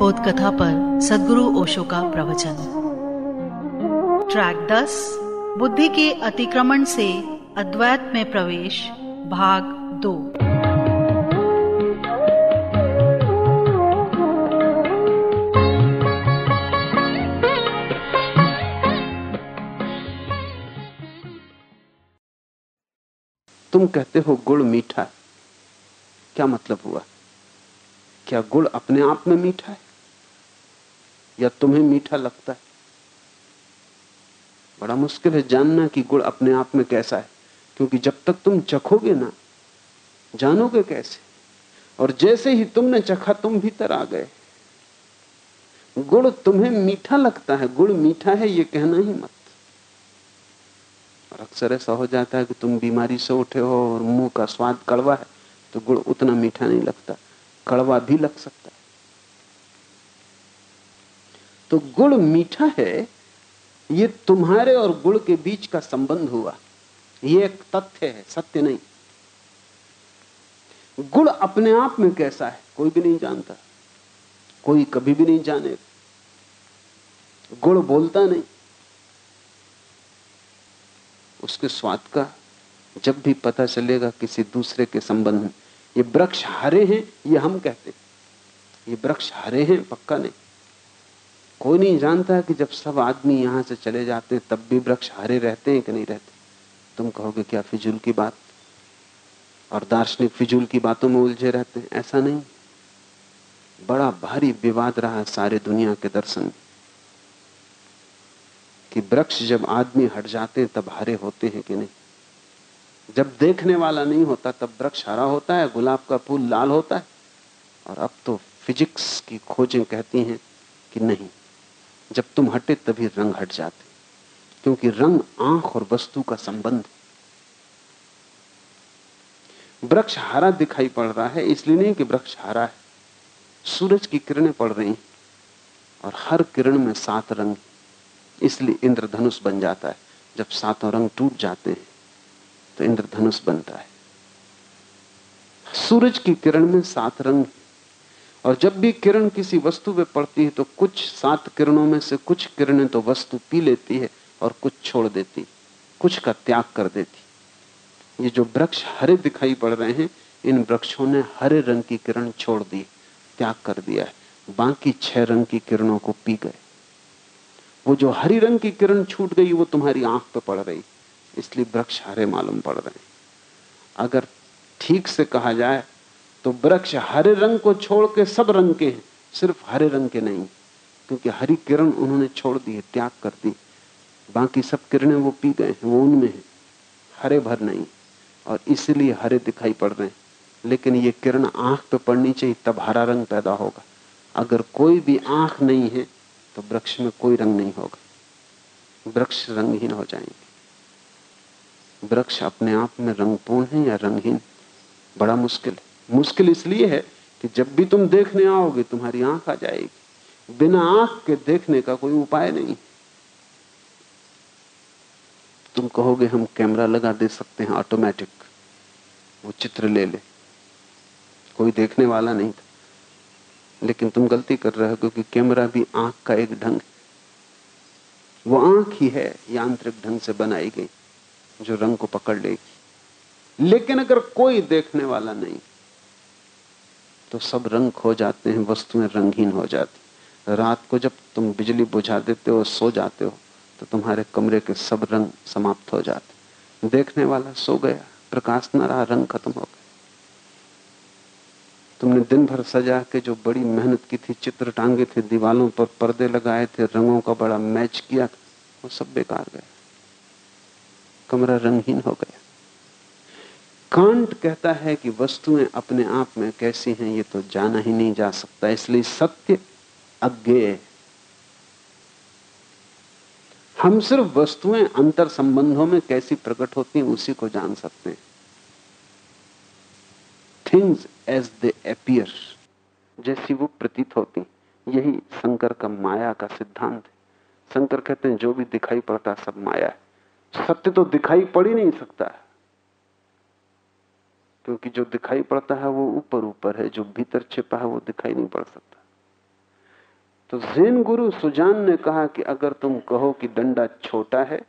बोध कथा पर सदगुरु ओशो का प्रवचन। ट्रैक दस, बुद्धि के अतिक्रमण से अद्वैत में प्रवेश, भाग दो। तुम कहते हो गुड़ मीठा क्या मतलब हुआ? क्या गुड़ अपने आप में मीठा है? या तुम्हें मीठा लगता है? बड़ा मुश्किल है जानना कि गुड़ अपने आप में कैसा है, क्योंकि जब तक तुम चखोगे ना, जानोगे कैसे? और जैसे ही तुमने चखा, तुम भीतर आ गए। गुड़ तुम्हें मीठा लगता है, गुड़ मीठा है, ये कहना ही मत। और अक्सर ऐसा हो जाता है कि तुम बीमारी से उठे हो और मुँह का स्वाद कड़वा है तो गुड़ उतना मीठा नहीं लगता, कड़वा भी लग सकता है। तो गुड़ मीठा है, ये तुम्हारे और गुड़ के बीच का संबंध हुआ। ये एक तथ्य है, सत्य नहीं। गुड़ अपने आप में कैसा है, कोई भी नहीं जानता। कोई कभी भी नहीं जाने। गुड़ बोलता नहीं। उसके स्वाद का जब भी पता चलेगा किसी दूसरे के संबंध में, ये वृक्ष हरे हैं, ये हम कहते हैं। ये वृक्ष हरे हैं, पक्का नहीं। कोई नहीं जानता कि जब सब आदमी यहाँ से चले जाते हैं, तब भी वृक्ष हरे रहते हैं कि नहीं रहते? तुम कहोगे क्या फिजूल की बात? और दार्शनिक फिजूल की बातों में उलझे रहते हैं। ऐसा नहीं। बड़ा भारी विवाद रहा सारे दुनिया के दर्शन में। कि वृक्ष जब आदमी हट जाते हैं, तब हरे होते हैं कि नहीं? जब देखने वाला नहीं होता, तब वृक्ष हरा होता है, गुलाब का फूल लाल होता है। और अब तो फिजिक्स की खोजें कहती हैं कि नहीं। जब तुम हटे तभी रंग हट जाते, क्योंकि रंग आँख और वस्तु का संबंध वृक्ष हरा दिखाई पड़ रहा है, इसलिए नहीं कि वृक्ष हरा है। सूरज की किरणें पड़ रही हैं, और हर किरण में सात रंग इसलिए इंद्रधनुष बन जाता है। जब सातों रंग टूट जाते हैं तो इंद्रधनुष बनता है। सूरज की किरण में सात रंग और जब भी किरण किसी वस्तु पे पड़ती है तो कुछ सात किरणों में से कुछ किरणें तो वस्तु पी लेती है और कुछ छोड़ देती, कुछ का त्याग कर देती। ये जो वृक्ष हरे दिखाई पड़ रहे हैं, इन वृक्षों ने हरे रंग की किरण छोड़ दी, त्याग कर दिया है। बाकी छह रंग की किरणों को पी गए। वो जो हरी रंग की किरण छूट गई, वो तुम्हारी आँख पे पड़ रही, इसलिए वृक्ष हरे मालूम पड़ रहे हैं। अगर ठीक से कहा जाए तो वृक्ष हरे रंग को छोड़ के सब रंग के हैं, सिर्फ़ हरे रंग के नहीं, क्योंकि हरी किरण उन्होंने छोड़ दी है, त्याग कर दी। बाकी सब किरणें वो पी गए हैं, वो उनमें है। हरे भर नहीं, और इसीलिए हरे दिखाई पड़ रहे हैं। लेकिन ये किरण आँख पे पड़नी चाहिए, तब हरा रंग पैदा होगा। अगर कोई भी आँख नहीं है तो वृक्ष में कोई रंग नहीं होगा। वृक्ष रंगहीन हो जाएँगे। वृक्ष अपने आप में रंगपूर्ण है या रंगहीन? बड़ा मुश्किल है। मुश्किल इसलिए है कि जब भी तुम देखने आओगे, तुम्हारी आँख आ जाएगी। बिना आँख के देखने का कोई उपाय नहीं। तुम कहोगे, हम कैमरा लगा दे सकते हैं ऑटोमेटिक वो चित्र ले ले। कोई देखने वाला नहीं था। लेकिन तुम गलती कर रहे हो, क्योंकि कैमरा भी आँख का एक ढंग वो आँख ही है, यांत्रिक ढंग से बनाई गई, जो रंग को पकड़ लेगी। लेकिन अगर कोई देखने वाला नहीं तो सब रंग खो जाते हैं, वस्तुएँ रंगहीन हो जाती रात को जब तुम बिजली बुझा देते हो, सो जाते हो तो तुम्हारे कमरे के सब रंग समाप्त हो जाते देखने वाला सो गया, प्रकाश न रहा रंग खत्म हो गया। तुमने दिन भर सजा के जो बड़ी मेहनत की थी, चित्र टांगे थे, दीवालों पर पर्दे लगाए थे, रंगों का बड़ा मैच किया था, वो सब बेकार गया। कमरा रंगहीन हो गया। कांट कहता है कि वस्तुएँ अपने आप में कैसी हैं, ये तो जाना ही नहीं जा सकता। इसलिए सत्य अज्ञेय हम सिर्फ़ वस्तुएँ अंतर संबंधों में कैसी प्रकट होती हैं, उसी को जान सकते हैं। थिंग्स एज दे अपियर जैसी वो प्रतीत होती यही शंकर का माया का सिद्धांत है। शंकर कहते हैं, जो भी दिखाई पड़ता सब माया है। सत्य तो दिखाई पड़ ही नहीं सकता। क्योंकि जो दिखाई पड़ता है वो ऊपर ऊपर है, जो भीतर छिपा है वो दिखाई नहीं पड़ सकता। तो जैन गुरु सुजान ने कहा कि अगर तुम कहो कि डंडा छोटा है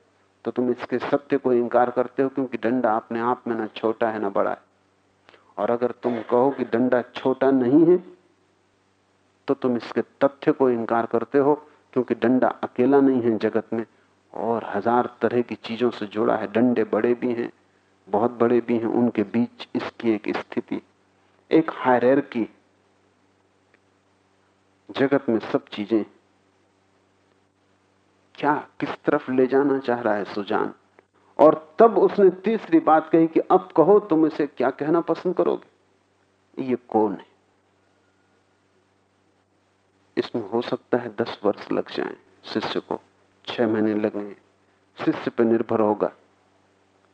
तो तुम इसके सत्य को इंकार करते हो, क्योंकि डंडा अपने आप में ना छोटा है, ना बड़ा है। और अगर तुम कहो कि डंडा छोटा नहीं है तो तुम इसके तथ्य को इंकार करते हो, क्योंकि डंडा अकेला नहीं है जगत में, और हज़ार तरह की चीज़ों से जुड़ा है, डंडे बड़े भी हैं बहुत बड़े भी हैं, उनके बीच इसकी एक स्थिति, एक हायर की जगत में सब चीज़ें। क्या, किस तरफ़ ले जाना चाह रहा है सुजान? और तब उसने तीसरी बात कही कि अब कहो, तुम इसे क्या कहना पसंद करोगे? ये कौन है? इसमें हो सकता है दस वर्ष लग जाएँ, शिष्य को। छह महीने लगे शिष्य पर निर्भर होगा।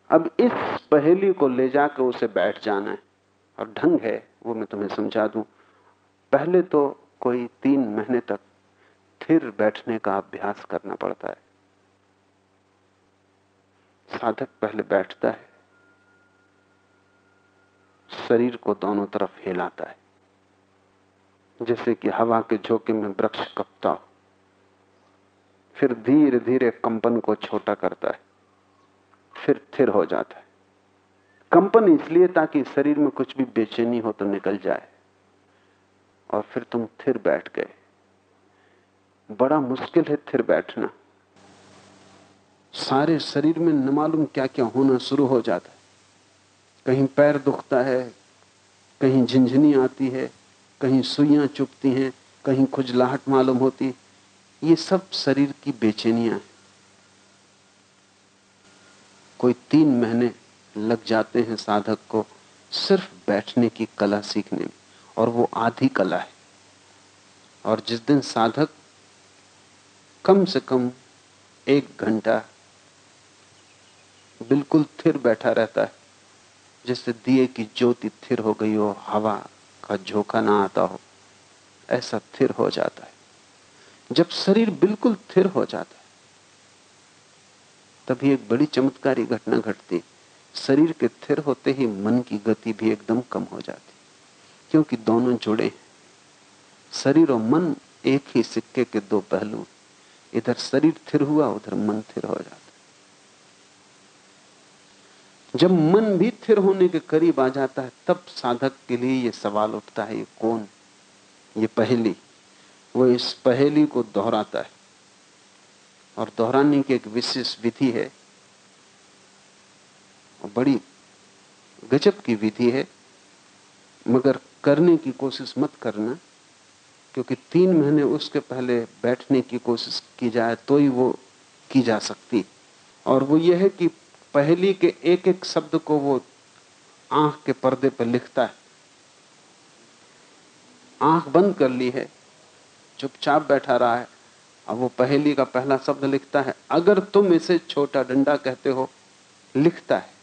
अब इस पहेली को ले जाकर उसे बैठ जाना है। और ढंग है, वो मैं तुम्हें समझा दूँ। पहले तो कोई तीन महीने तक स्थिर बैठने का अभ्यास करना पड़ता है। साधक पहले बैठता है। शरीर को दोनों तरफ़ हिलाता है। जैसे कि हवा के झोंके में वृक्ष कपता हो। फिर धीरे धीरे कंपन को छोटा करता है। फिर थिर हो जाता है। कंपन इसलिए ताकि शरीर में कुछ भी बेचैनी हो तो निकल जाए। और फिर तुम थिर बैठ गए। बड़ा मुश्किल है थिर बैठना। सारे शरीर में न मालूम क्या क्या होना शुरू हो जाता है। कहीं पैर दुखता है, कहीं झिंझनी आती है, कहीं सुइयाँ चुपती हैं, कहीं खुजलाहट मालूम होती। ये सब शरीर की बेचैनियाँ हैं। कोई तीन महीने लग जाते हैं साधक को सिर्फ़ बैठने की कला सीखने में, और वो आधी कला है। और जिस दिन साधक कम से कम एक घंटा बिल्कुल थिर बैठा रहता है, जैसे दिए की ज्योति थिर हो गई हो, हवा का झोंका ना आता हो, ऐसा थिर हो जाता है। जब शरीर बिल्कुल थिर हो जाता है तभी एक बड़ी चमत्कारी घटना घटती। शरीर के थिर होते ही मन की गति भी एकदम कम हो जाती, क्योंकि दोनों जुड़े हैं। शरीर और मन एक ही सिक्के के दो पहलू, इधर शरीर थिर हुआ, उधर मन थिर हो जाता। जब मन भी थिर होने के करीब आ जाता है, तब साधक के लिए यह सवाल उठता है, ये कौन? ये पहली। वो इस पहेली को दोहराता है। और दोहराने की एक विशेष विधि है। और बड़ी गजब की विधि है। मगर करने की कोशिश मत करना, क्योंकि तीन महीने उसके पहले बैठने की कोशिश की जाए तो ही वो की जा सकती। और वो ये है कि पहली के एक एक शब्द को वो आँख के पर्दे पर लिखता है। आँख बंद कर ली है, चुपचाप बैठा रहा है। अब वो पहली का पहला शब्द लिखता है। अगर तुम इसे छोटा डंडा कहते हो, लिखता है।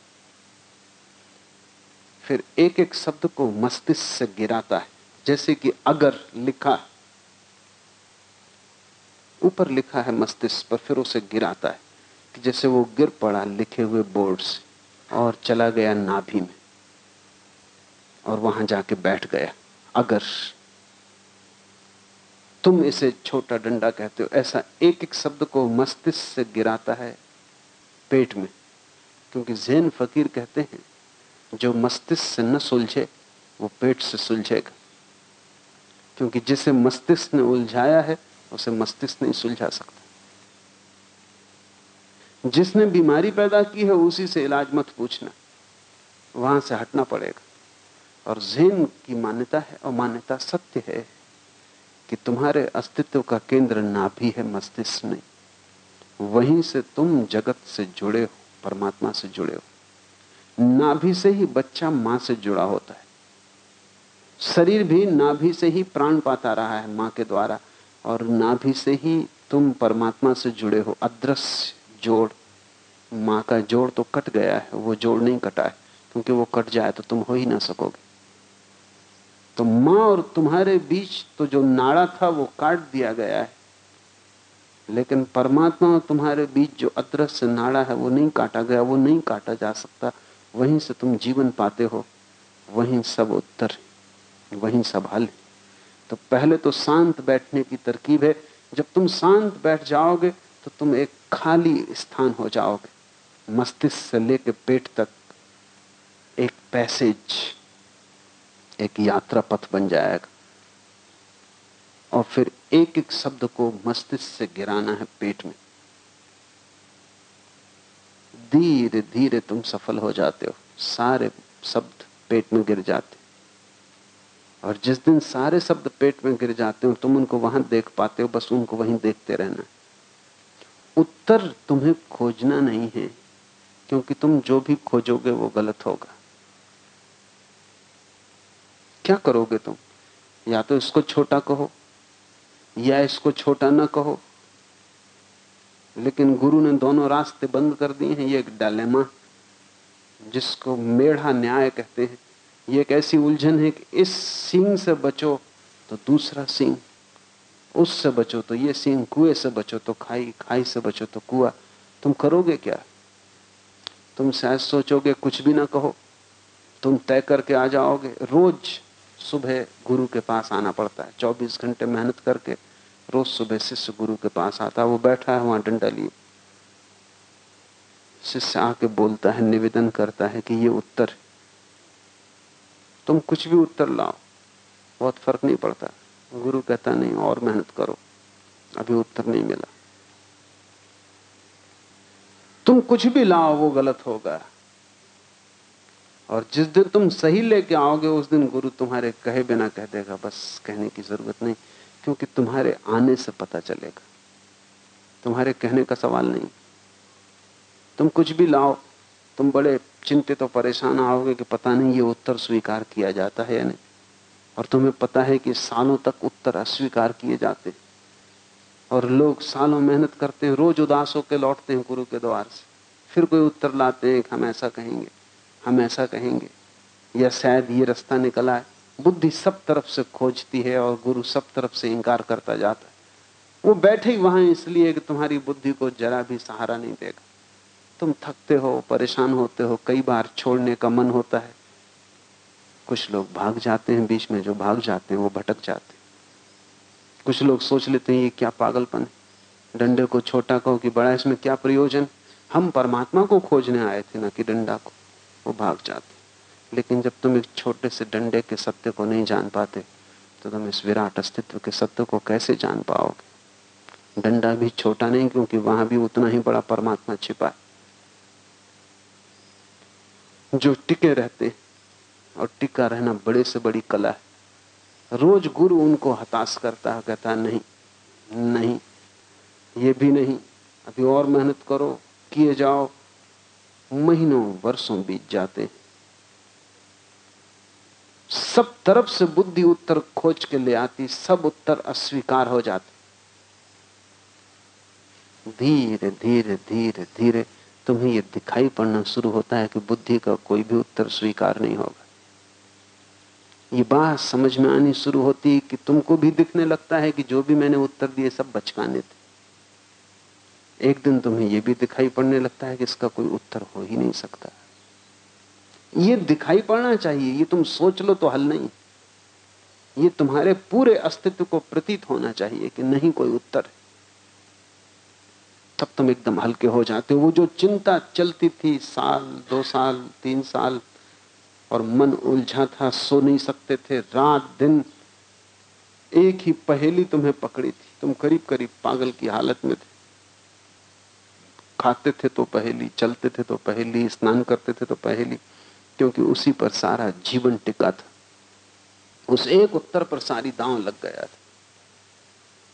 फिर एक एक शब्द को मस्तिष्क से गिराता है। जैसे कि अगर लिखा ऊपर लिखा है मस्तिष्क, पर फिर उसे गिराता है। कि जैसे वो गिर पड़ा लिखे हुए बोर्ड से और चला गया नाभि में और वहाँ जाके बैठ गया। अगर तुम इसे छोटा डंडा कहते हो। ऐसा एक एक शब्द को मस्तिष्क से गिराता है पेट में, क्योंकि जैन फकीर कहते हैं, जो मस्तिष्क से न सुलझे, वो पेट से सुलझेगा। क्योंकि जिसे मस्तिष्क ने उलझाया है, उसे मस्तिष्क नहीं सुलझा सकता। जिसने बीमारी पैदा की है, उसी से इलाज मत पूछना। वहाँ से हटना पड़ेगा। और जैन की मान्यता है और मान्यता सत्य है। कि तुम्हारे अस्तित्व का केंद्र नाभि है मस्तिष्क नहीं। वहीं से तुम जगत से जुड़े हो, परमात्मा से जुड़े हो। नाभि से ही बच्चा माँ से जुड़ा होता है। शरीर भी नाभि से ही प्राण पाता रहा है माँ के द्वारा, और नाभि से ही तुम परमात्मा से जुड़े हो। अदृश्य जोड़, माँ का जोड़ तो कट गया है, वो जोड़ नहीं कटा है, क्योंकि वो कट जाए तो तुम हो ही ना सकोगे। तो माँ और तुम्हारे बीच तो जो नाड़ा था वो काट दिया गया है। लेकिन परमात्मा और तुम्हारे बीच जो अदृश्य नाड़ा है, वो नहीं काटा गया, वो नहीं काटा जा सकता। वहीं से तुम जीवन पाते हो, वहीं सब उत्तर वहीं सब हल तो पहले तो शांत बैठने की तरकीब है। जब तुम शांत बैठ जाओगे तो तुम एक खाली स्थान हो जाओगे, मस्तिष्क से लेकर पेट तक एक पैसेज। एक यात्रा पथ बन जाएगा। और फिर एक एक शब्द को मस्तिष्क से गिराना है पेट में। धीरे धीरे तुम सफल हो जाते हो। सारे शब्द पेट में गिर जाते। और जिस दिन सारे शब्द पेट में गिर जाते हो, तुम उनको वहाँ देख पाते हो, बस उनको वहीं देखते रहना उत्तर तुम्हें खोजना नहीं है, क्योंकि तुम जो भी खोजोगे वो गलत होगा। क्या करोगे तुम? या तो इसको छोटा कहो, या इसको छोटा ना कहो। लेकिन गुरु ने दोनों रास्ते बंद कर दिए हैं। ये एक डालेमा जिसको मेढ़ा न्याय कहते हैं। ये एक ऐसी उलझन है कि इस सिंह से बचो तो दूसरा सिंह उससे बचो तो ये सिंह कुएँ से बचो तो खाई खाई से बचो तो कुआ। तुम करोगे क्या? तुम शायद सोचोगे कुछ भी ना कहो। तुम तय करके आ जाओगे। रोज सुबह गुरु के पास आना पड़ता है। 24 घंटे मेहनत करके रोज सुबह शिष्य गुरु के पास आता है। वो बैठा है वहाँ डंडा लिए। शिष्य आके बोलता है, निवेदन करता है कि ये उत्तर, तुम कुछ भी उत्तर लाओ, बहुत फ़र्क नहीं पड़ता। गुरु कहता, नहीं, और मेहनत करो, अभी उत्तर नहीं मिला। तुम कुछ भी लाओ, वो गलत होगा। और जिस दिन तुम सही लेके आओगे, उस दिन गुरु तुम्हारे कहे बिना कह देगा, बस कहने की ज़रूरत नहीं, क्योंकि तुम्हारे आने से पता चलेगा। तुम्हारे कहने का सवाल नहीं। तुम कुछ भी लाओ, तुम बड़े चिंतित तो और परेशान आओगे कि पता नहीं ये उत्तर स्वीकार किया जाता है या नहीं। और तुम्हें पता है कि सालों तक उत्तर अस्वीकार किए जाते हैं। और लोग सालों मेहनत करते हैं, रोज उदास होकर लौटते हैं गुरु के द्वार से। फिर कोई उत्तर लाते हैं कि हम ऐसा कहेंगे। हम ऐसा कहेंगे। या शायद ये रास्ता निकला है। बुद्धि सब तरफ़ से खोजती है और गुरु सब तरफ़ से इंकार करता जाता है। वो बैठे ही वहाँ इसलिए कि तुम्हारी बुद्धि को जरा भी सहारा नहीं देगा। तुम थकते हो, परेशान होते हो, कई बार छोड़ने का मन होता है। कुछ लोग भाग जाते हैं बीच में, जो भाग जाते हैं वो भटक जाते हैं। कुछ लोग सोच लेते हैं, ये क्या पागलपन है? डंडे को छोटा कहो कि बड़ा, इसमें क्या प्रयोजन? हम परमात्मा को खोजने आए थे, ना कि डंडा को। वो भाग जाते। लेकिन जब तुम एक छोटे से डंडे के सत्य को नहीं जान पाते तो तुम इस विराट अस्तित्व के सत्य को कैसे जान पाओगे? डंडा भी छोटा नहीं, क्योंकि वहाँ भी उतना ही बड़ा परमात्मा छिपा है। जो टिके रहते और टिका रहना बड़े से बड़ी कला है। रोज गुरु उनको हताश करता है, कहता नहीं नहीं, ये भी नहीं। अभी और मेहनत करो, किए जाओ महीनों वर्षों बीत जाते सब तरफ़ से बुद्धि उत्तर खोज के ले आती, सब उत्तर अस्वीकार हो जाते। धीरे धीरे धीरे धीरे तुम्हें यह दिखाई पड़ना शुरू होता है कि बुद्धि का कोई भी उत्तर स्वीकार नहीं होगा। ये बात समझ में आनी शुरू होती है कि तुमको भी दिखने लगता है कि जो भी मैंने उत्तर दिए सब बचकाने थे। एक दिन तुम्हें यह भी दिखाई पड़ने लगता है कि इसका कोई उत्तर हो ही नहीं सकता। ये दिखाई पड़ना चाहिए, ये तुम सोच लो तो हल नहीं। ये तुम्हारे पूरे अस्तित्व को प्रतीत होना चाहिए कि नहीं कोई उत्तर तब तुम एकदम हल्के हो जाते हो। वो जो चिंता चलती थी साल, दो साल, तीन साल, और मन उलझा था, सो नहीं सकते थे। रात, दिन, एक ही पहेली तुम्हें पकड़ी थी। तुम करीब करीब पागल की हालत में थे। खाते थे तो पहेली, चलते थे तो पहेली, स्नान करते थे तो पहेली, क्योंकि उसी पर सारा जीवन टिका था। उस एक उत्तर पर सारी दांव लग गया था।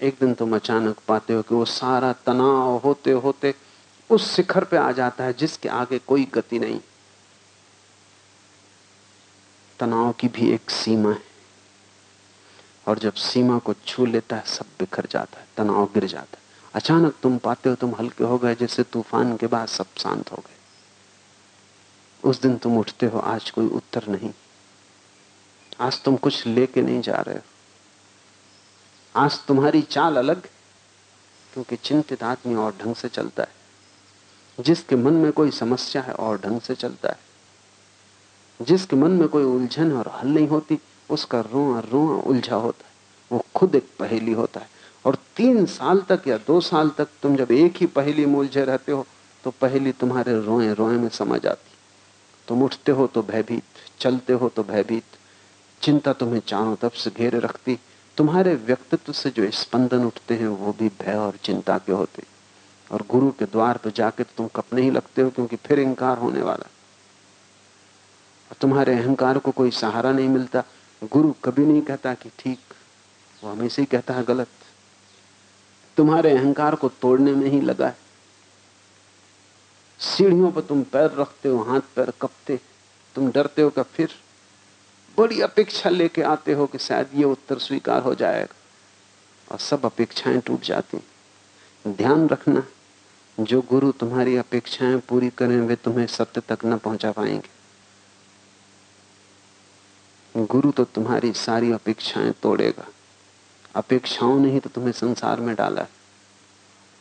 एक दिन तुम अचानक पाते हो कि वो सारा तनाव होते होते उस शिखर पे आ जाता है, जिसके आगे कोई गति नहीं। तनाव की भी एक सीमा है। और जब सीमा को छू लेता है, सब बिखर जाता है, तनाव गिर जाता है। अचानक तुम पाते हो, तुम हल्के हो गए, जैसे तूफ़ान के बाद सब शांत हो गए। उस दिन तुम उठते हो, आज कोई उत्तर नहीं। आज तुम कुछ लेके नहीं जा रहे हो। आज तुम्हारी चाल अलग, क्योंकि चिंतित आदमी और ढंग से चलता है। जिसके मन में कोई समस्या है, और ढंग से चलता है। जिसके मन में कोई उलझन और हल नहीं होती, उसका रोआ रोआ उलझा होता है। वो खुद एक पहेली होता है। और तीन साल तक या दो साल तक तुम जब एक ही पहेली मूलझे रहते हो तो पहली तुम्हारे रोए रोए में समझ आती तुम उठते हो तो भयभीत, चलते हो तो भयभीत। चिंता तुम्हें चारों तरफ़ से घेरे रखती। तुम्हारे व्यक्तित्व से जो स्पंदन उठते हैं, वो भी भय और चिंता के होते। और गुरु के द्वार पर जाके तो तुम कपने ही लगते हो, क्योंकि फिर इंकार होने वाला और तुम्हारे अहंकार को कोई सहारा नहीं मिलता। गुरु कभी नहीं कहता कि ठीक, वो हमेशा ही कहता है गलत। तुम्हारे अहंकार को तोड़ने में ही लगा है। सीढ़ियों पर तुम पैर रखते हो, हाथ पैर कपते तुम डरते हो क्या फिर बड़ी अपेक्षा लेके आते हो कि शायद ये उत्तर स्वीकार हो जाएगा। और सब अपेक्षाएँ टूट जाती ध्यान रखना, जो गुरु तुम्हारी अपेक्षाएँ पूरी करें, वे तुम्हें सत्य तक न पहुँचा पाएँगे। गुरु तो तुम्हारी सारी अपेक्षाएँ तोड़ेगा। अपेक्षाओं ने ही तो तुम्हें संसार में डाला।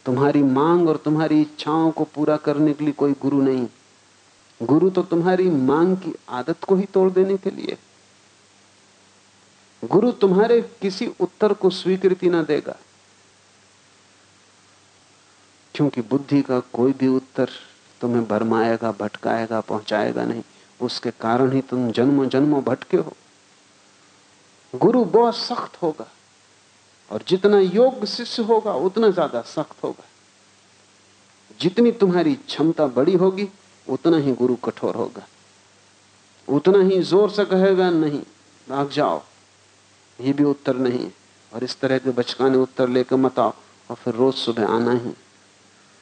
तुम्हारी मांग और तुम्हारी इच्छाओं को पूरा करने के लिए कोई गुरु नहीं। गुरु तो तुम्हारी मांग की आदत को ही तोड़ देने के लिए। गुरु तुम्हारे किसी उत्तर को स्वीकृति ना देगा। क्योंकि बुद्धि का कोई भी उत्तर तुम्हें भरमाएगा, भटकाएगा, पहुंचाएगा नहीं। उसके कारण ही तुम जन्मों जन्मों भटके हो। गुरु बहुत सख्त होगा। और जितना योग्य शिष्य होगा, उतना ज़्यादा सख्त होगा। जितनी तुम्हारी क्षमता बड़ी होगी, उतना ही गुरु कठोर होगा। उतना ही ज़ोर से कहेगा, नहीं, भाग जाओ। ये भी उत्तर नहीं है। और इस तरह के बचकाने उत्तर लेकर मत आओ। और फिर रोज सुबह आना ही।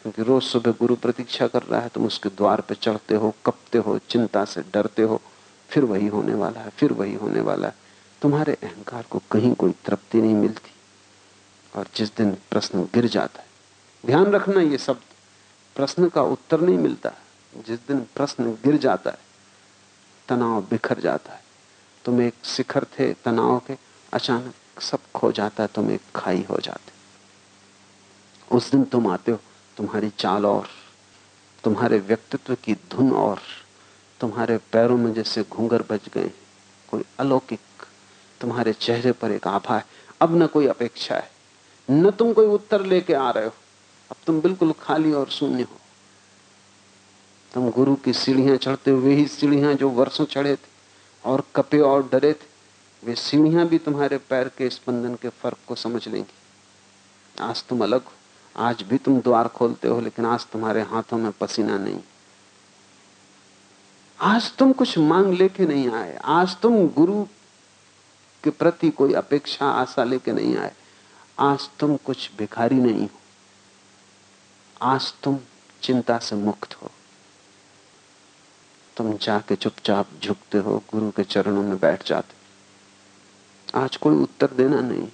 क्योंकि रोज सुबह गुरु प्रतीक्षा कर रहा है, तुम उसके द्वार पर चढ़ते हो, कपते हो, चिंता से डरते हो। फिर वही होने वाला है, फिर वही होने वाला है। तुम्हारे अहंकार को कहीं कोई तृप्ति नहीं मिलती। और जिस दिन प्रश्न गिर जाता है, ध्यान रखना ये शब्द, प्रश्न का उत्तर नहीं मिलता। जिस दिन प्रश्न गिर जाता है, तनाव बिखर जाता है। तुम एक शिखर थे तनाव के, अचानक सब खो जाता है, तुम एक खाई हो जाते उस दिन तुम आते हो, तुम्हारी चाल और, तुम्हारे व्यक्तित्व की धुन और, तुम्हारे पैरों में जैसे घूंगर बज गए कोई अलौकिक, तुम्हारे चेहरे पर एक आभा है। अब न कोई अपेक्षा है। न तुम कोई उत्तर लेके आ रहे हो। अब तुम बिल्कुल खाली और शून्य हो। तुम गुरु की सीढ़ियाँ चढ़ते हुए ही सीढ़ियाँ जो वर्षों चढ़े थे और कपे और डरे थे, वे सीढ़ियाँ भी तुम्हारे पैर के स्पंदन के फ़र्क को समझ लेंगी। आज तुम अलग हो। आज भी तुम द्वार खोलते हो, लेकिन आज तुम्हारे हाथों में पसीना नहीं। आज तुम कुछ मांग लेके नहीं आए। आज तुम गुरु के प्रति कोई अपेक्षा, आशा लेके नहीं आए। आज तुम कुछ भिखारी नहीं हो। आज तुम चिंता से मुक्त हो। तुम जाके चुपचाप झुकते हो, गुरु के चरणों में बैठ जाते आज कोई उत्तर देना नहीं।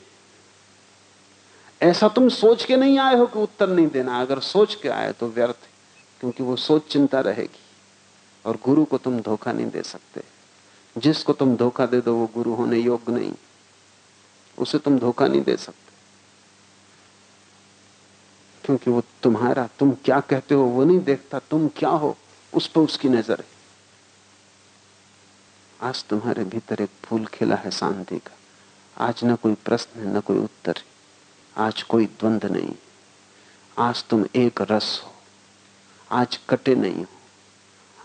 ऐसा तुम सोच के नहीं आए हो कि उत्तर नहीं देना। अगर सोच के आए तो व्यर्थ क्योंकि वो सोच चिंता रहेगी। और गुरु को तुम धोखा नहीं दे सकते। जिसको तुम धोखा दे दो, वो गुरु होने योग्य नहीं। उसे तुम धोखा नहीं दे सकते। क्योंकि वो तुम्हारा, तुम क्या कहते हो, वो नहीं देखता, तुम क्या हो, उस पर उसकी नज़र है। आज तुम्हारे भीतर एक फूल खिला है शांति का। आज ना कोई प्रश्न है, न कोई उत्तर है। आज कोई द्वंद नहीं आज तुम एक रस हो। आज कटे नहीं हो।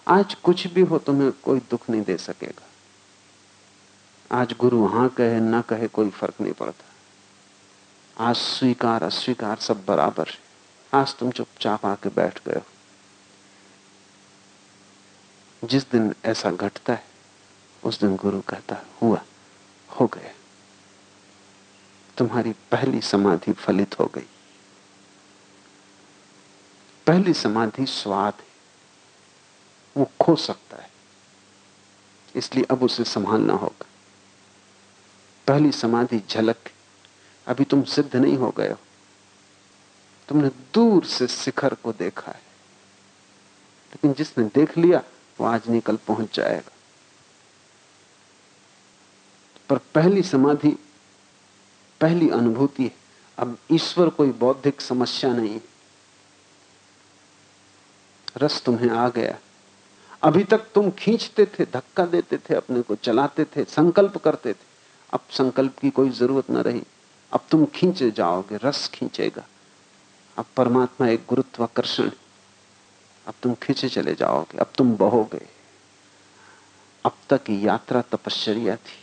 आज कुछ भी हो तुम्हें कोई दुख नहीं दे सकेगा। आज गुरु हाँ कहे, ना कहे कोई फ़र्क नहीं पड़ता। आज स्वीकार, अस्वीकार सब बराबर है। आज तुम चुपचाप आके बैठ गए जिस दिन ऐसा घटता है, उस दिन गुरु कहता है, हुआ, हो गया। तुम्हारी पहली समाधि फलित हो गई। पहली समाधि स्वाद है। वो खो सकता है। इसलिए अब उसे संभालना होगा। पहली समाधि झलक अभी तुम सिद्ध नहीं हो गए हो। तुमने दूर से शिखर को देखा है। लेकिन जिसने देख लिया, वो आज निकल पहुँच जाएगा। पर पहली समाधि, पहली अनुभूति है। अब ईश्वर कोई बौद्धिक समस्या नहीं रस तुम्हें आ गया। अभी तक तुम खींचते थे, धक्का देते थे, अपने को चलाते थे, संकल्प करते थे। अब संकल्प की कोई ज़रूरत न रही। अब तुम खींचे जाओगे, रस खींचेगा। अब परमात्मा एक गुरुत्वाकर्षण अब तुम खींचे चले जाओगे, अब तुम बहोगे। अब तक यात्रा तपश्चर्या थी।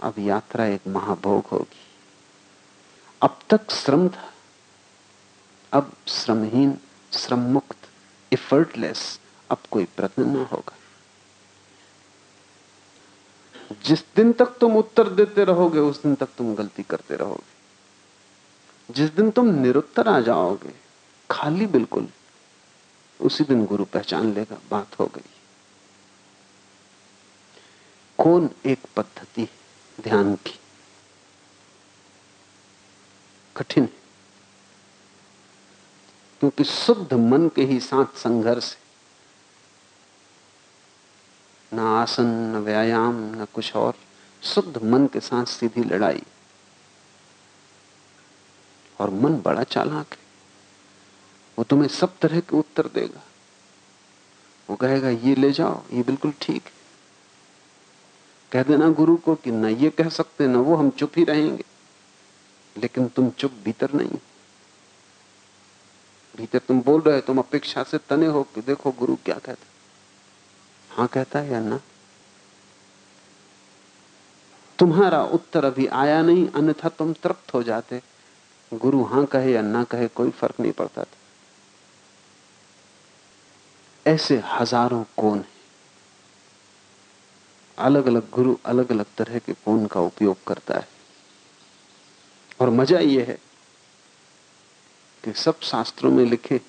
अब यात्रा एक महाभोग होगी। अब तक श्रम था। अब श्रमहीन श्रम मुक्त इफर्टलेस अब कोई प्रश्न न होगा। जिस दिन तक तुम उत्तर देते रहोगे, उस दिन तक तुम गलती करते रहोगे। जिस दिन तुम निरुत्तर आ जाओगे, खाली बिल्कुल, उसी दिन गुरु पहचान लेगा, बात हो गई। कौन एक पद्धति ध्यान की। कठिन है। क्योंकि शुद्ध मन के ही साथ संघर्ष है। न आसन, न व्यायाम, न कुछ और। शुद्ध मन के साथ सीधी लड़ाई। और मन बड़ा चालाक है। वो तुम्हें सब तरह के उत्तर देगा। वो कहेगा, ये ले जाओ, ये बिल्कुल ठीक है। कह देना गुरु को कि ना ये कह सकते, ना वो, हम चुप ही रहेंगे। लेकिन तुम चुप भीतर नहीं भीतर तुम बोल रहे हो, तुम अपेक्षा से तने हो कि देखो गुरु क्या कहते हाँ कहता है या ना? तुम्हारा उत्तर अभी आया नहीं, अन्यथा तुम तृप्त हो जाते। गुरु हाँ कहे या ना कहे कोई फ़र्क नहीं पड़ता था। ऐसे हज़ारों कौन है। अलग अलग गुरु अलग अलग तरह के कौन का उपयोग करता है। और मज़ा यह है कि सब शास्त्रों में लिखे,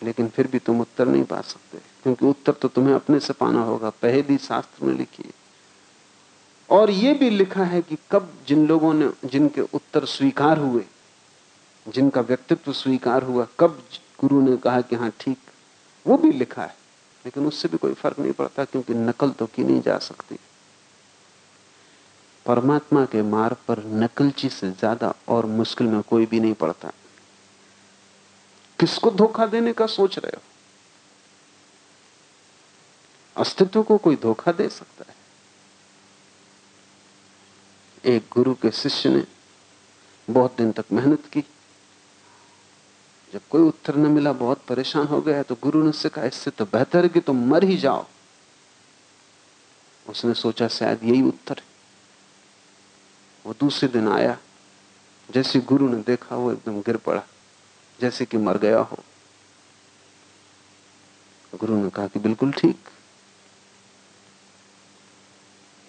लेकिन फिर भी तुम उत्तर नहीं पा सकते, क्योंकि उत्तर तो तुम्हें अपने से पाना होगा। पहली शास्त्र में लिखी है। और ये भी लिखा है कि कब जिन लोगों ने, जिनके उत्तर स्वीकार हुए, जिनका व्यक्तित्व स्वीकार हुआ, कब गुरु ने कहा कि हाँ ठीक, वो भी लिखा है। लेकिन उससे भी कोई फ़र्क नहीं पड़ता, क्योंकि नकल तो की नहीं जा सकती। परमात्मा के मार्ग पर नकलची से ज़्यादा और मुश्किल में कोई भी नहीं पड़ता। किसको धोखा देने का सोच रहे हो? अस्तित्व को कोई धोखा दे सकता है? एक गुरु के शिष्य ने बहुत दिन तक मेहनत की। जब कोई उत्तर न मिला, बहुत परेशान हो गया तो गुरु ने उससे कहा, इससे तो बेहतर है कि तुम मर ही जाओ। उसने सोचा, शायद यही उत्तर है। वो दूसरे दिन आया। जैसे गुरु ने देखा, वो एकदम गिर पड़ा, जैसे कि मर गया हो। गुरु ने कहा कि बिल्कुल ठीक।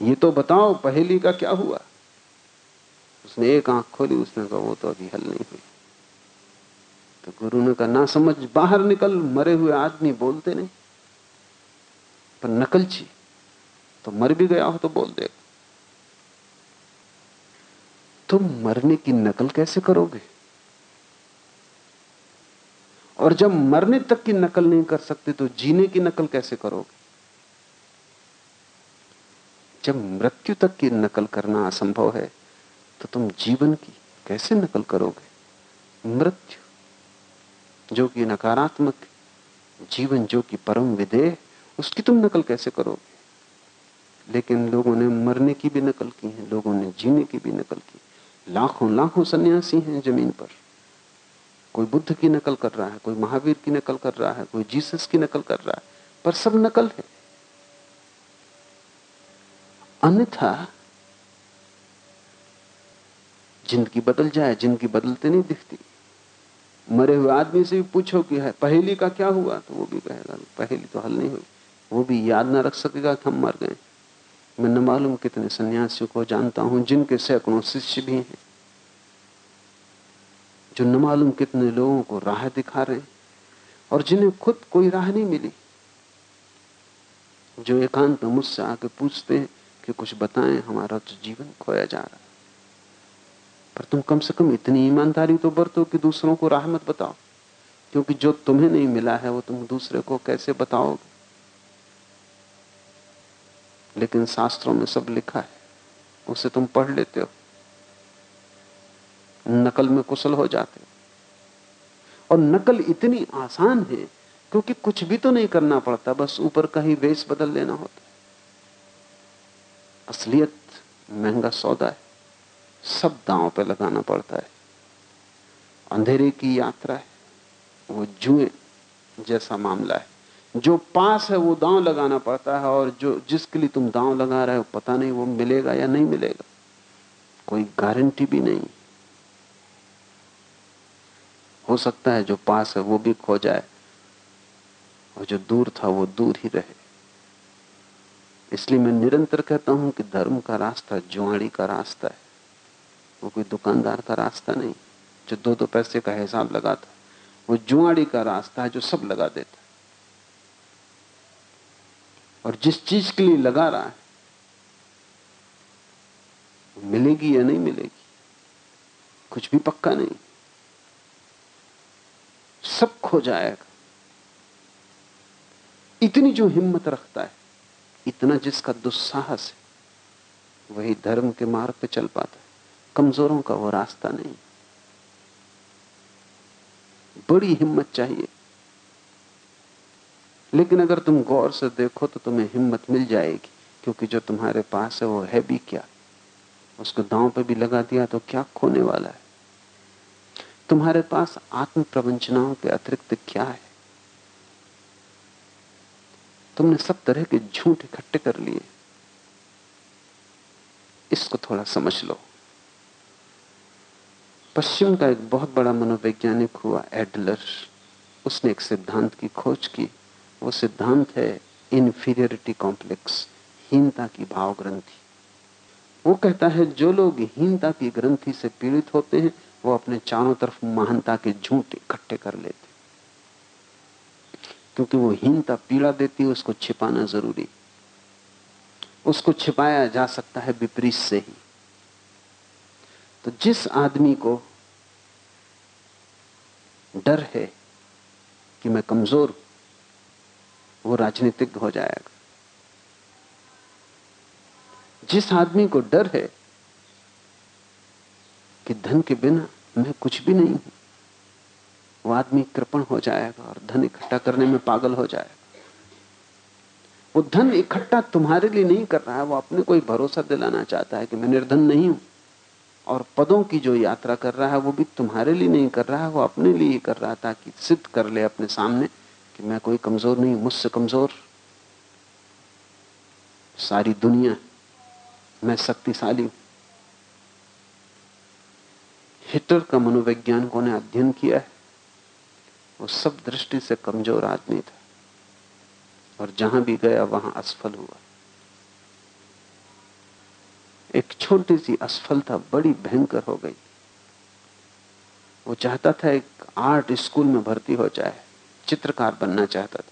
ये तो बताओ, पहेली का क्या हुआ? उसने एक आँख खोली, उसने कहा, वो तो अभी हल नहीं हुई। तो गुरु ने कहा, ना समझ, बाहर निकल, मरे हुए आदमी बोलते नहीं। पर नकलची तो मर भी गया हो तो बोल देगा तुम मरने की नकल कैसे करोगे? और जब मरने तक की नकल नहीं कर सकते तो जीने की नकल कैसे करोगे? जब मृत्यु तक की नकल करना असंभव है तो तुम जीवन की कैसे नकल करोगे? मृत्यु जो कि नकारात्मक, जीवन जो कि परम विदेह उसकी तुम नकल कैसे करोगे? लेकिन लोगों ने मरने की भी नकल की है, लोगों ने जीने की भी नकल की लाखों लाखों सन्यासी हैं ज़मीन पर। कोई बुद्ध की नकल कर रहा है, कोई महावीर की नकल कर रहा है, कोई जीसस की नकल कर रहा है, पर सब नकल है। अन्यथा ज़िंदगी बदल जाए, ज़िंदगी बदलते नहीं दिखती। मरे हुए आदमी से भी पूछो कि है, पहेली का क्या हुआ? तो वो भी कहेगा, पहेली तो हल नहीं हुई। वो भी याद ना रख सकेगा कि हम मर गए। मैं न मालूम कितने सन्यासियों को जानता हूँ, जिनके सैकड़ों शिष्य भी हैं, जो न मालूम कितने लोगों को राह दिखा रहे हैं, और जिन्हें खुद कोई राह नहीं मिली। जो एकांत मुझसे आके पूछते हैं कि कुछ बताएँ, हमारा तो जीवन खोया जा रहा पर तुम कम से कम इतनी ईमानदारी तो बरतो कि दूसरों को राह मत बताओ। क्योंकि जो तुम्हें नहीं मिला है, वो तुम दूसरे को कैसे बताओगे? लेकिन शास्त्रों में सब लिखा है, उसे तुम पढ़ लेते हो। नकल में कुशल हो जाते हो। और नकल इतनी आसान है, क्योंकि कुछ भी तो नहीं करना पड़ता, बस ऊपर का ही वेश बदल लेना होता असलियत महँगा सौदा है। सब दांव पे लगाना पड़ता है। अंधेरे की यात्रा है, वो जुए जैसा मामला है। जो पास है, वो दांव लगाना पड़ता है और जो, जिसके लिए तुम दांव लगा रहे हो, पता नहीं वो मिलेगा या नहीं मिलेगा। कोई गारंटी भी नहीं। हो सकता है जो पास है, वो भी खो जाए और जो दूर था, वो दूर ही रहे। इसलिए मैं निरंतर कहता हूँ कि धर्म का रास्ता, जुआड़ी का रास्ता है। वो कोई दुकानदार का रास्ता नहीं, जो दो दो पैसे का हिसाब लगाता वो जुआड़ी का रास्ता है जो सब लगा देता और जिस चीज़ के लिए लगा रहा है मिलेगी या नहीं मिलेगी, कुछ भी पक्का नहीं। सब खो जाएगा। इतनी जो हिम्मत रखता है, इतना जिसका दुस्साहस है, वही धर्म के मार्ग पे चल पाता है। कमजोरों का वो रास्ता नहीं। बड़ी हिम्मत चाहिए। लेकिन अगर तुम गौर से देखो तो तुम्हें हिम्मत मिल जाएगी, क्योंकि जो तुम्हारे पास है वो है भी क्या? उसको दांव पे भी लगा दिया तो क्या खोने वाला है? तुम्हारे पास आत्म प्रवंचनाओं के अतिरिक्त क्या है? तुमने सब तरह के झूठ इकट्ठे कर लिए। इसको थोड़ा समझ लो। पश्चिम का एक बहुत बड़ा मनोवैज्ञानिक हुआ, एडलर। उसने एक सिद्धांत की खोज की। वो सिद्धांत है इन्फीरियरिटी कॉम्प्लेक्स हीनता की भाव ग्रंथि वो कहता है, जो लोग हीनता की ग्रंथि से पीड़ित होते हैं, वो अपने चारों तरफ़ महानता के झूठ इकट्ठे कर लेते क्योंकि वो हीनता पीड़ा देती है, उसको छिपाना ज़रूरी उसको छिपाया जा सकता है विपरीत से ही। तो जिस आदमी को डर है कि मैं कमज़ोर वो राजनीतिक हो जाएगा। जिस आदमी को डर है कि धन के बिना मैं कुछ भी नहीं हूँ, वो आदमी कृपण हो जाएगा और धन इकट्ठा करने में पागल हो जाएगा। वो धन इकट्ठा तुम्हारे लिए नहीं कर रहा है, वो अपने कोई भरोसा दिलाना चाहता है कि मैं निर्धन नहीं हूँ। और पदों की जो यात्रा कर रहा है, वो भी तुम्हारे लिए नहीं कर रहा है, वो अपने लिए ही कर रहा था कि सिद्ध कर ले अपने सामने कि मैं कोई कमज़ोर नहीं मुझसे कमज़ोर। सारी दुनिया, मैं शक्तिशाली हिटलर का मनोवैज्ञानिकों ने अध्ययन किया है, वो सब दृष्टि से कमज़ोर आदमी था, और जहाँ भी गया, वहाँ असफल हुआ। एक छोटी सी असफलता बड़ी भयंकर हो गई। वो चाहता था एक आर्ट स्कूल में भर्ती हो जाए, चित्रकार बनना चाहता था।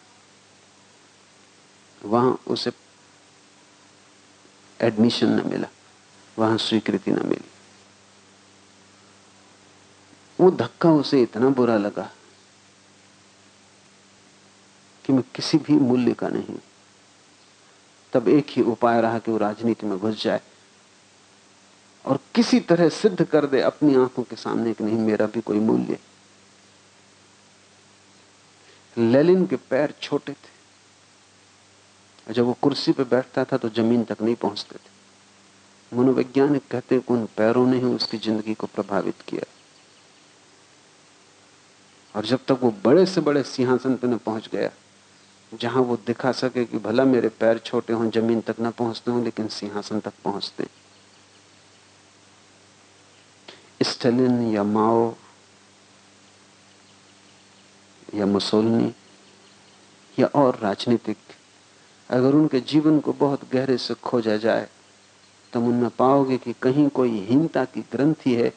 वहाँ उसे एडमिशन न मिला, वहाँ स्वीकृति न मिली। वो धक्का उसे इतना बुरा लगा कि मैं किसी भी मूल्य का नहीं। तब एक ही उपाय रहा कि वो राजनीति में घुस जाए। और किसी तरह सिद्ध कर दे अपनी आँखों के सामने कि नहीं, मेरा भी कोई मूल्य लेलिन के पैर छोटे थे। जब वो कुर्सी पर बैठता था तो ज़मीन तक नहीं पहुँचते थे। मनोवैज्ञानिक कहते हैं कि उन पैरों ने ही उसकी ज़िंदगी को प्रभावित किया। और जब तक वो बड़े से बड़े सिंहासन पर न पहुँच गया, जहाँ वो दिखा सके कि भला मेरे पैर छोटे हों, ज़मीन तक न पहुँचते हों, लेकिन सिंहासन तक पहुँचते स्टेलिन या माओ या मुसोलनी या और राजनीतिक, अगर उनके जीवन को बहुत गहरे से खोजा जाए तो उनमें पाओगे कि कहीं कोई हीनता की ग्रंथि है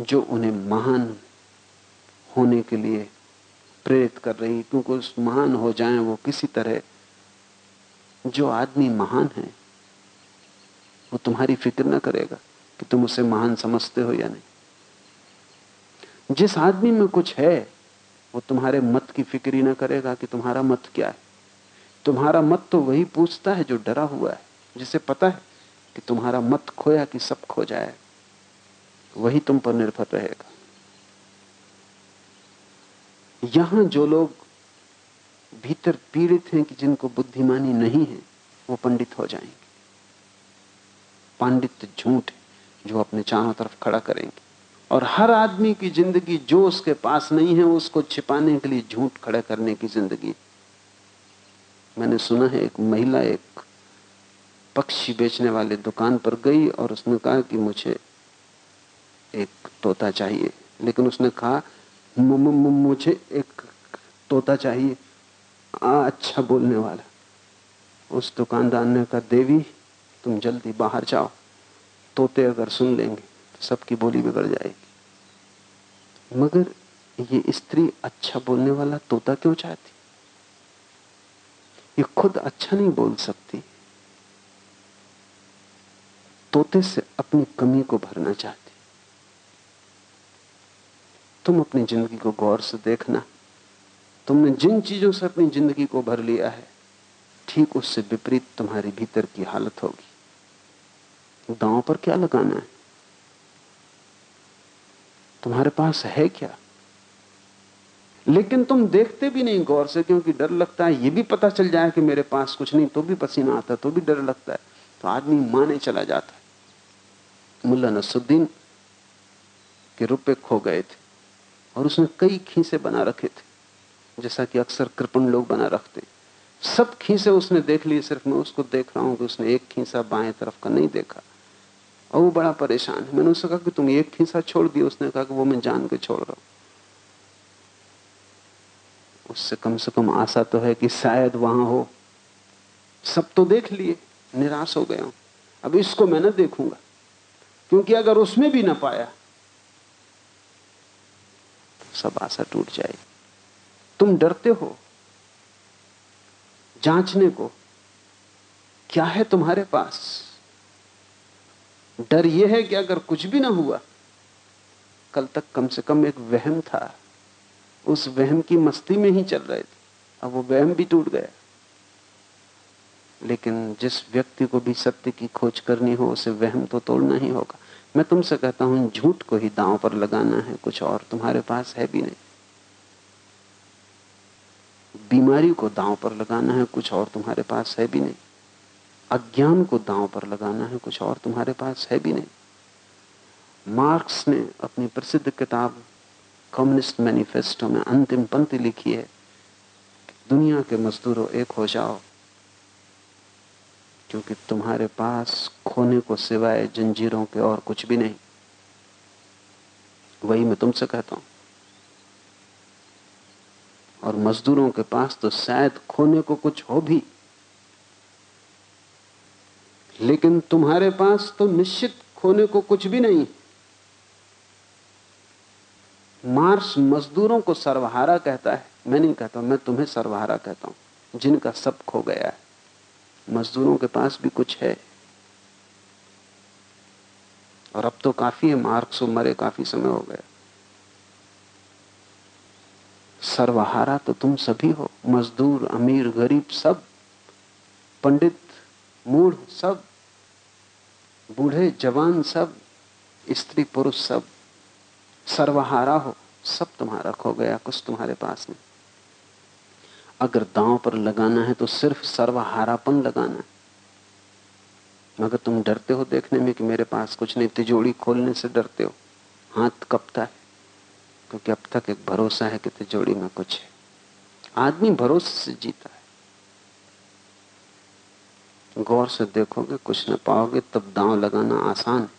जो उन्हें महान होने के लिए प्रेरित कर रही क्योंकि उस महान हो जाए वो किसी तरह, जो आदमी महान है, वो तुम्हारी फ़िक्र ना करेगा। कि तुम उसे महान समझते हो या नहीं। जिस आदमी में कुछ है, वो तुम्हारे मत की फ़िक्र ही ना करेगा कि तुम्हारा मत क्या है। तुम्हारा मत तो वही पूछता है जो डरा हुआ है, जिसे पता है कि तुम्हारा मत खोया कि सब खो जाए। वही तुम पर निर्भर रहेगा। यहाँ जो लोग भीतर पीड़ित हैं कि जिनको बुद्धिमानी नहीं है, वो पंडित हो जाएँगे। पांडित्य झूठ है। जो अपने चारों तरफ़ खड़ा करेंगे। और हर आदमी की ज़िंदगी जो उसके पास नहीं है उसको छिपाने के लिए झूठ खड़े करने की ज़िंदगी। मैंने सुना है एक महिला एक पक्षी बेचने वाले दुकान पर गई और उसने कहा कि मुझे एक तोता चाहिए। लेकिन उसने कहा मुझे एक तोता चाहिए। आ, अच्छा बोलने वाला। उस दुकानदार ने कहा देवी तुम जल्दी बाहर जाओ। तोते अगर सुन लेंगे तो सबकी बोली बिगड़ जाएगी। मगर ये स्त्री अच्छा बोलने वाला तोता क्यों चाहती? ये खुद अच्छा नहीं बोल सकती। तोते से अपनी कमी को भरना चाहती। तुम अपनी ज़िंदगी को गौर से देखना। तुमने जिन चीज़ों से अपनी ज़िंदगी को भर लिया है, ठीक उससे विपरीत तुम्हारी भीतर की हालत होगी। दांव पर क्या लगाना है? तुम्हारे पास है क्या? लेकिन तुम देखते भी नहीं गौर से, क्योंकि डर लगता है, ये भी पता चल जाए कि मेरे पास कुछ नहीं तो भी पसीना आता तो भी डर लगता है। तो आदमी माने चला जाता है। मुल्ला नसुद्दीन के रुपए खो गए थे, और उसने कई खीसे बना रखे थे, जैसा कि अक्सर कृपण लोग बना रखते। सब खीसे उसने देख लिए, सिर्फ़ मैं उसको देख रहा हूँ कि उसने एक खीसा बाएँ तरफ़ का नहीं देखा। और वो बड़ा परेशान है। मैंने उससे कहा कि तुम एक खीसा छोड़ दिया। उसने कहा कि वो मैं जान के छोड़ रहा हूँ। उससे कम से कम आशा तो है कि शायद वहाँ हो। सब तो देख लिए, निराश हो गया हूँ। अब इसको मैं ना देखूँगा, क्योंकि अगर उसमें भी ना पाया तो सब आशा टूट जाएगी। तुम डरते हो? जांचने को? क्या है तुम्हारे पास? डर यह है कि अगर कुछ भी ना हुआ, कल तक कम से कम एक वहम था। उस वहम की मस्ती में ही चल रहे थे। अब वो वहम भी टूट गया। लेकिन जिस व्यक्ति को भी सत्य की खोज करनी हो, उसे वहम तो तोड़ना ही होगा। मैं तुमसे कहता हूँ, झूठ को ही दांव पर लगाना है, कुछ और तुम्हारे पास है भी नहीं। बीमारी को दांव पर लगाना है, कुछ और तुम्हारे पास है भी नहीं। अज्ञान को दांव पर लगाना है, कुछ और तुम्हारे पास है भी नहीं। मार्क्स ने अपनी प्रसिद्ध किताब कम्युनिस्ट मैनिफेस्टो में अंतिम पंक्ति लिखी है, दुनिया के मजदूरों, एक हो जाओ, क्योंकि तुम्हारे पास खोने को सिवाय जंजीरों के और कुछ भी नहीं। वही मैं तुमसे कहता हूँ। और मजदूरों के पास तो शायद खोने को कुछ हो भी। लेकिन तुम्हारे पास तो निश्चित खोने को कुछ भी नहीं। मार्स मजदूरों को सर्वहारा कहता है। मैं नहीं कहता मैं तुम्हें सर्वहारा कहता हूँ, जिनका सब खो गया है। मजदूरों के पास भी कुछ है। और अब तो काफ़ी है, मार्क्स मरे, काफ़ी समय हो गया। सर्वहारा तो तुम सभी हो, मजदूर, अमीर, गरीब सब, पंडित, मूढ़ सब। बूढ़े जवान सब, स्त्री पुरुष सब, सर्वहारा हो, सब तुम्हारा खो गया, कुछ तुम्हारे पास नहीं। अगर दांव पर लगाना है तो सिर्फ़ सर्वहारापन लगाना है। मगर तुम डरते हो देखने में कि मेरे पास कुछ नहीं तिजोड़ी खोलने से डरते हो। हाथ कपता है, क्योंकि अब तक एक भरोसा है कि तिजोड़ी में कुछ है। आदमी भरोसे से जीता है। गौर से देखोगे, कुछ न पाओगे, तब दांव लगाना आसान है।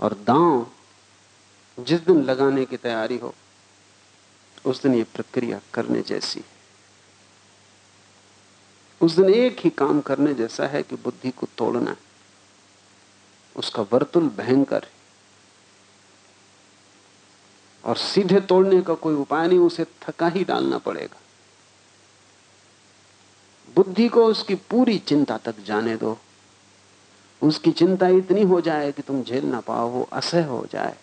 और दांव जिस दिन लगाने की तैयारी हो, उस दिन ये प्रक्रिया करने जैसी है। उस दिन एक ही काम करने जैसा है कि बुद्धि को तोड़ना उसका वर्तुल भयंकर है। और सीधे तोड़ने का कोई उपाय नहीं, उसे थका ही डालना पड़ेगा। बुद्धि को, उसकी पूरी चिंता तक जाने दो। उसकी चिंता इतनी हो जाए कि तुम झेल ना पाओ, वो असह हो जाए।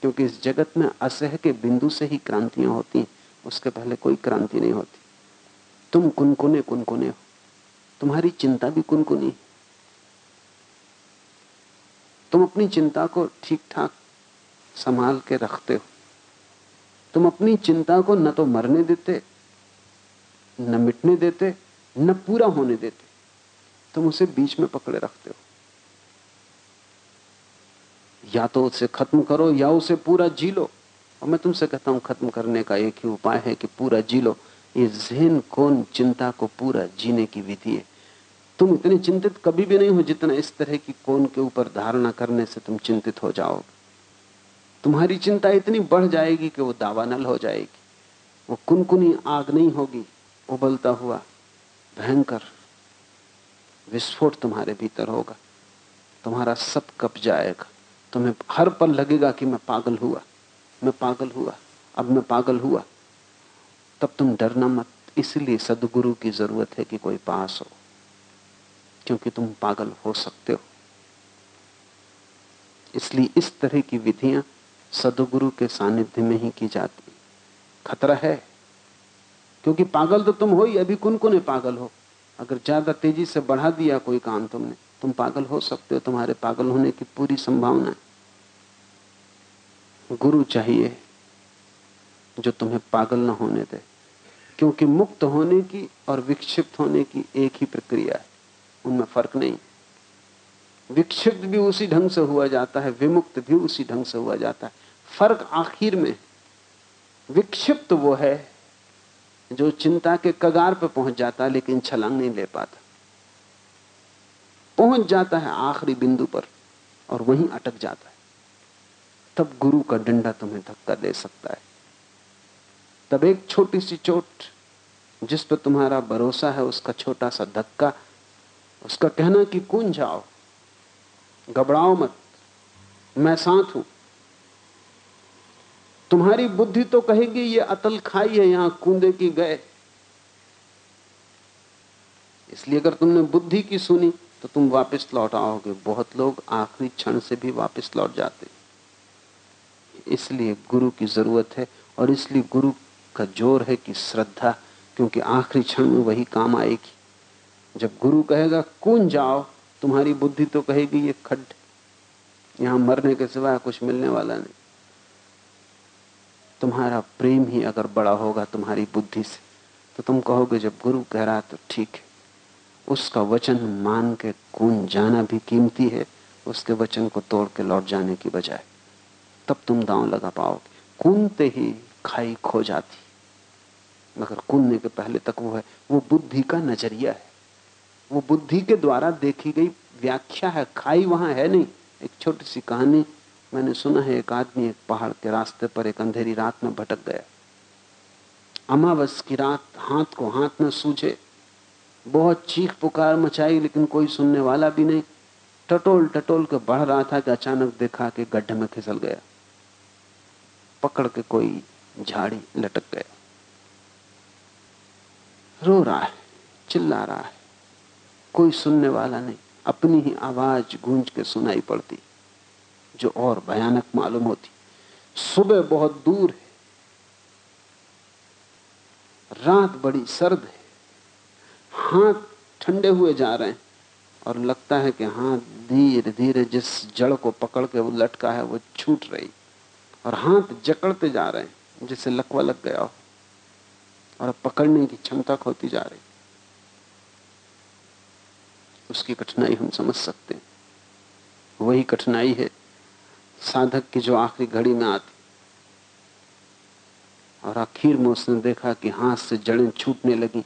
क्योंकि इस जगत में असह के बिंदु से ही क्रांतियाँ होती हैं, उसके पहले कोई क्रांति नहीं होती। तुम कुनकुने कुनकुने हो। तुम्हारी चिंता भी कुनकुनी तुम अपनी चिंता को ठीक ठाक संभाल के रखते हो। तुम अपनी चिंता को न तो मरने देते, न मिटने देते न पूरा होने देते। तुम उसे बीच में पकड़े रखते हो। या तो उसे खत्म करो, या उसे पूरा जी लो और मैं तुमसे कहता हूँ, खत्म करने का एक ही उपाय है कि पूरा जी लो ये जहन, कौन, चिंता को पूरा जीने की विधि है। तुम इतने चिंतित कभी भी नहीं हो जितना इस तरह की कौन के ऊपर धारणा करने से तुम चिंतित हो जाओगे। तुम्हारी चिंता इतनी बढ़ जाएगी कि वो दावानल हो जाएगी। वो कुनकुनी आग नहीं होगी। उबलता हुआ भयंकर विस्फोट तुम्हारे भीतर होगा। तुम्हारा सब कप जाएगा। तुम्हें हर पल लगेगा कि मैं पागल हुआ, मैं पागल हुआ, अब मैं पागल हुआ। तब तुम डरना मत, इसलिए सदगुरु की ज़रूरत है कि कोई पास हो, क्योंकि तुम पागल हो सकते हो। इसलिए इस तरह की विधियाँ सदगुरु के सानिध्य में ही की जाती खतरा है क्योंकि पागल तो तुम हो ही, अभी कुन कुने पागल हो? अगर ज़्यादा तेज़ी से बढ़ा दिया कोई काम तुमने, तुम पागल हो सकते हो, तुम्हारे पागल होने की पूरी संभावना है। गुरु चाहिए जो तुम्हें पागल ना होने दे, क्योंकि मुक्त होने की और विक्षिप्त होने की एक ही प्रक्रिया है, उनमें फ़र्क नहीं। विक्षिप्त भी उसी ढंग से हुआ जाता है, विमुक्त भी उसी ढंग से हुआ जाता है। फ़र्क आखिर में विक्षिप्त वो है जो चिंता के कगार पर पहुँच जाता है, लेकिन छलांग नहीं ले पाता। पहुँच जाता है आखिरी बिंदु पर, और वहीं अटक जाता है। तब गुरु का डंडा तुम्हें धक्का दे सकता है। तब एक छोटी सी चोट, जिस पर तुम्हारा भरोसा है, उसका छोटा सा धक्का, उसका कहना कि कून जाओ घबराओ मत, मैं साथ हूँ। तुम्हारी बुद्धि तो कहेगी, ये अतल खाई है, यहाँ कूदे की गए। इसलिए अगर तुमने बुद्धि की सुनी तो तुम वापस लौट आओगे। बहुत लोग आखिरी क्षण से भी वापस लौट जाते इसलिए गुरु की ज़रूरत है, और इसलिए गुरु का ज़ोर है कि श्रद्धा, क्योंकि आखिरी क्षण में वही काम आएगी। जब गुरु कहेगा, कून जाओ? तुम्हारी बुद्धि तो कहेगी, ये खड्ड, यहाँ मरने के सिवाय कुछ मिलने वाला नहीं। तुम्हारा प्रेम ही अगर बड़ा होगा तुम्हारी बुद्धि से तो तुम कहोगे जब गुरु कह रहा तो ठीक है। उसका वचन मान के कून जाना भी कीमती है, उसके वचन को तोड़ के लौट जाने की बजाय। तब तुम दांव लगा पाओगे। कूदते ही खाई खो जाती। मगर कूदने के पहले तक वो है, वो बुद्धि का नज़रिया है। वो बुद्धि के द्वारा देखी गई व्याख्या है, खाई वहाँ है नहीं। एक छोटी सी कहानी मैंने सुना है एक आदमी एक पहाड़ के रास्ते पर एक अंधेरी रात में भटक गया। अमावस की रात हाथ को हाथ में सूझे। बहुत चीख पुकार मचाई, लेकिन कोई सुनने वाला भी नहीं। टटोल टटोल के बढ़ रहा था कि अचानक देखा कि गड्ढे में फिसल गया। पकड़ के कोई झाड़ी लटक गया। रो रहा है, चिल्ला रहा है। कोई सुनने वाला नहीं, अपनी ही आवाज़ गूंज के सुनाई पड़ती। जो और भयानक मालूम होती। सुबह बहुत दूर है। रात बड़ी सर्द है। हाथ ठंडे हुए जा रहे हैं और लगता है कि हाथ धीरे धीरे जिस जड़ को पकड़ के वो लटका है, वो छूट रही। और हाथ जकड़ते जा रहे हैं जिससे लकवा लग गया हो। और पकड़ने की क्षमता खोती जा रही। उसकी कठिनाई हम समझ सकते हैं। वही कठिनाई है साधक की जो आखिरी घड़ी में आती। और आखिर में उसने देखा कि हाथ से जड़ें छूटने लगी।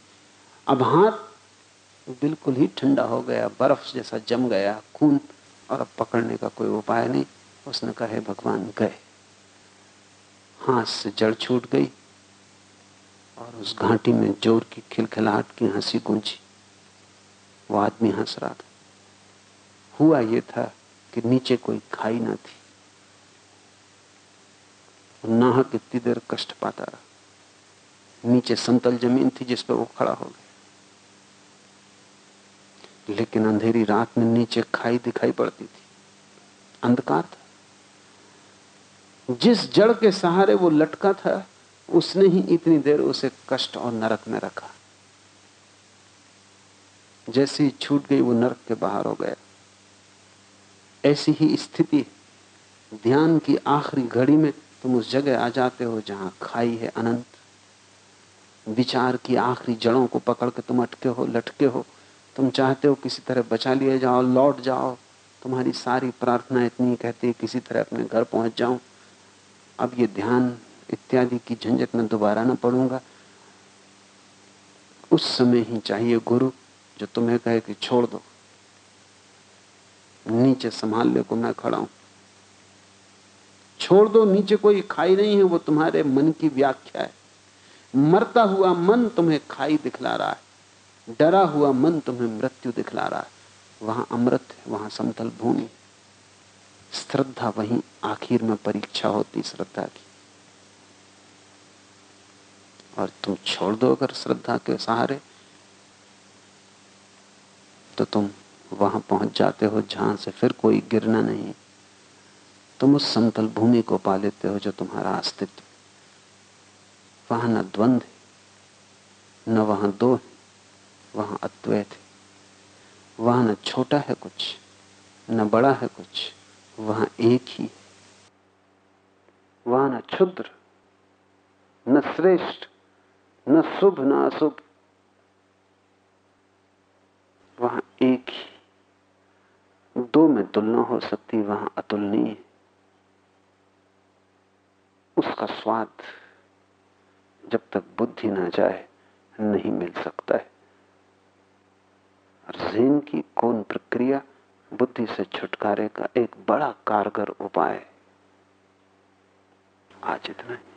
अब हाथ बिल्कुल ही ठंडा हो गया, बर्फ़ जैसा जम गया, खून और अब पकड़ने का कोई उपाय नहीं। उसने कहा भगवान, गए। हाथ से जड़ छूट गई और उस घाटी में ज़ोर की खिलखिलाहट की हँसी गूंजी। वो आदमी हंस रहा था। हुआ ये था कि नीचे कोई खाई ना थी। नाहक इतनी देर कष्ट पाता रहा। नीचे समतल ज़मीन थी जिस पर वो खड़ा हो गया। लेकिन अंधेरी रात में नीचे खाई दिखाई पड़ती थी। अंधकार था। जिस जड़ के सहारे वो लटका था, उसने ही इतनी देर उसे कष्ट और नरक में रखा। जैसे ही छूट गई, वो नरक के बाहर हो गया। ऐसी ही स्थिति, ध्यान की आखिरी घड़ी में तुम उस जगह आ जाते हो जहाँ खाई है अनंत। विचार की आखिरी जड़ों को पकड़ के तुम अटके हो, लटके हो। तुम चाहते हो किसी तरह बचा लिए जाओ, लौट जाओ। तुम्हारी सारी प्रार्थना इतनी कहती है, किसी तरह अपने घर पहुँच जाऊँ। अब ये ध्यान इत्यादि की झंझट में दोबारा ना पड़ूँगा। उस समय ही चाहिए गुरु, जो तुम्हें कहे कि छोड़ दो। नीचे संभाल ले को मैं खड़ा हूँ। छोड़ दो, नीचे कोई खाई नहीं है, वो तुम्हारे मन की व्याख्या है। मरता हुआ मन तुम्हें खाई दिखला रहा है। डरा हुआ मन तुम्हें मृत्यु दिखला रहा है। वहाँ अमृत है, वहाँ समतल भूमि श्रद्धा वहीं आखिर में परीक्षा होती श्रद्धा की। और तुम छोड़ दो अगर श्रद्धा के सहारे तो तुम वहाँ पहुँच जाते हो जहाँ से फिर कोई गिरना नहीं तुम उस समतल भूमि को पा लेते हो जो तुम्हारा अस्तित्व वहाँ न द्वंद है, न वहाँ दो है, वहाँ अद्वैत है। वहाँ न छोटा है कुछ, न बड़ा है कुछ, वहाँ एक ही है। वहाँ न क्षुद्र, न श्रेष्ठ, न शुभ, न अशुभ। वहाँ एक ही। दो में तुलना हो सकती, वहाँ अतुलनीय है। उसका स्वाद जब तक बुद्धि ना जाए, नहीं मिल सकता है। और जेन की कौन प्रक्रिया बुद्धि से छुटकारे का एक बड़ा कारगर उपाय आज इतना ही।